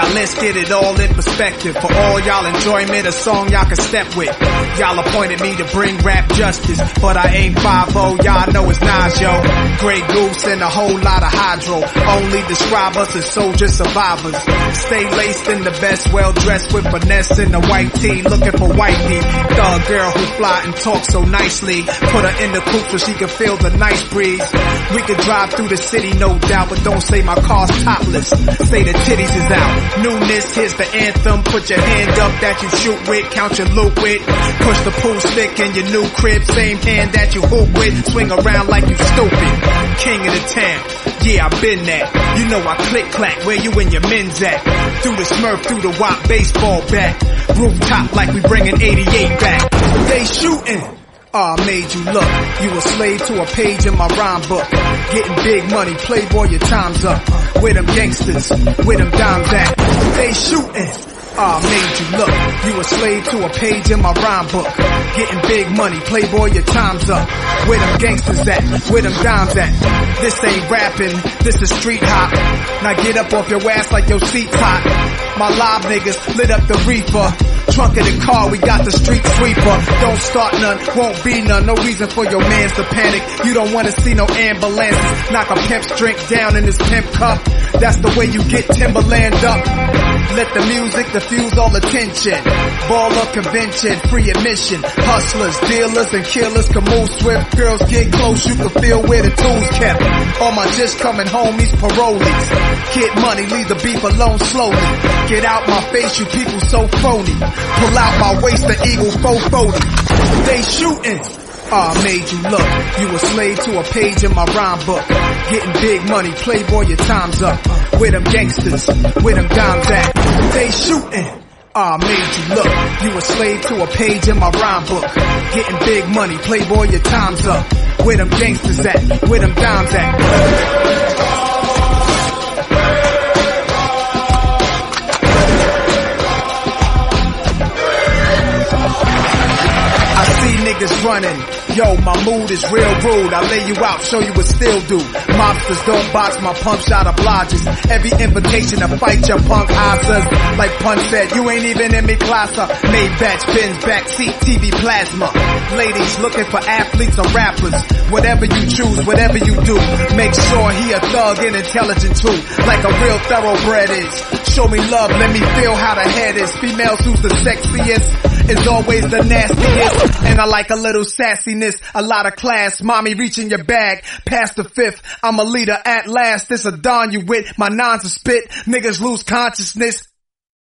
let's get it all in perspective. For all y'all enjoyment, a song y'all can step with. Y'all appointed me to bring rap justice, but I ain't 5 y'all know it's Nas, yo. Grey Goose and a whole lot of hydro. Only describe us as soldier survivors. Stay laced in the best, well dressed with finesse in the white tee, looking for wifey. Thug girl who fly and talk so nicely. Put her in the coupe so she can feel the nice breeze. We could drive through the city, no doubt, but don't say my car's topless. Say the titties is out. Newness, here's the anthem. Put your hand up that you shoot with, count your loot with. Push the pool stick in your new crib, same hand that you hoop with. Swing around like you stupid. King of the town. Yeah, I've been that. You know I click clack where you and your men's at. Through the smurf, through the wop, baseball bat. Rooftop like we bringing 88 back. They shooting. Ah, I made you look. You a slave to a page in my rhyme book. Getting big money, playboy, your time's up. With them gangsters, with them dimes at? They shooting. Ah, I made you look. You a slave to a page in my rhyme book. Getting big money, playboy, your time's up. Where them gangsters at? Where them dimes at? This ain't rapping, this is street hop. Now get up off your ass like your seat's hot. My live niggas lit up the reefer. Trunk of the car, we got the street sweeper. Don't start none, won't be none. No reason for your mans to panic. You don't wanna see no ambulances. Knock a pimp's drink down in his pimp cup. That's the way you get Timberland up. Let the music diffuse all attention. Baller convention, free admission. Hustlers, dealers, and killers can move swift. Girls get close, you can feel where the tools kept. All my just coming homies, parolees. Get money, leave the beef alone slowly. Get out my face, you people so phony. Pull out my waist, the eagle 440. They shooting. Ah, I made you look. You a slave to a page in my rhyme book. Getting big money, playboy, your time's up. With them gangsters, with them dimes at? They shooting. Ah, I made you look. You a slave to a page in my rhyme book. Getting big money, playboy, your time's up. With them gangsters at? With them dimes at? Niggas running. Yo, my mood is real rude. I lay you out, show you what still do. Mobsters don't box my pump shot obliges. Every invitation to fight your punk asses. Like Pun said, you ain't even in me class. Maybach Benz, backseat, TV plasma. Ladies looking for athletes or rappers. Whatever you choose, whatever you do. Make sure he a thug and intelligent too. Like a real thoroughbred is. Show me love, let me feel how the head is. Females who's the sexiest is always the nastiest. And I like a little sassiness, a lot of class. Mommy reaching your bag, past the fifth. I'm a leader at last. This a don you with. My nines a spit. Niggas lose consciousness.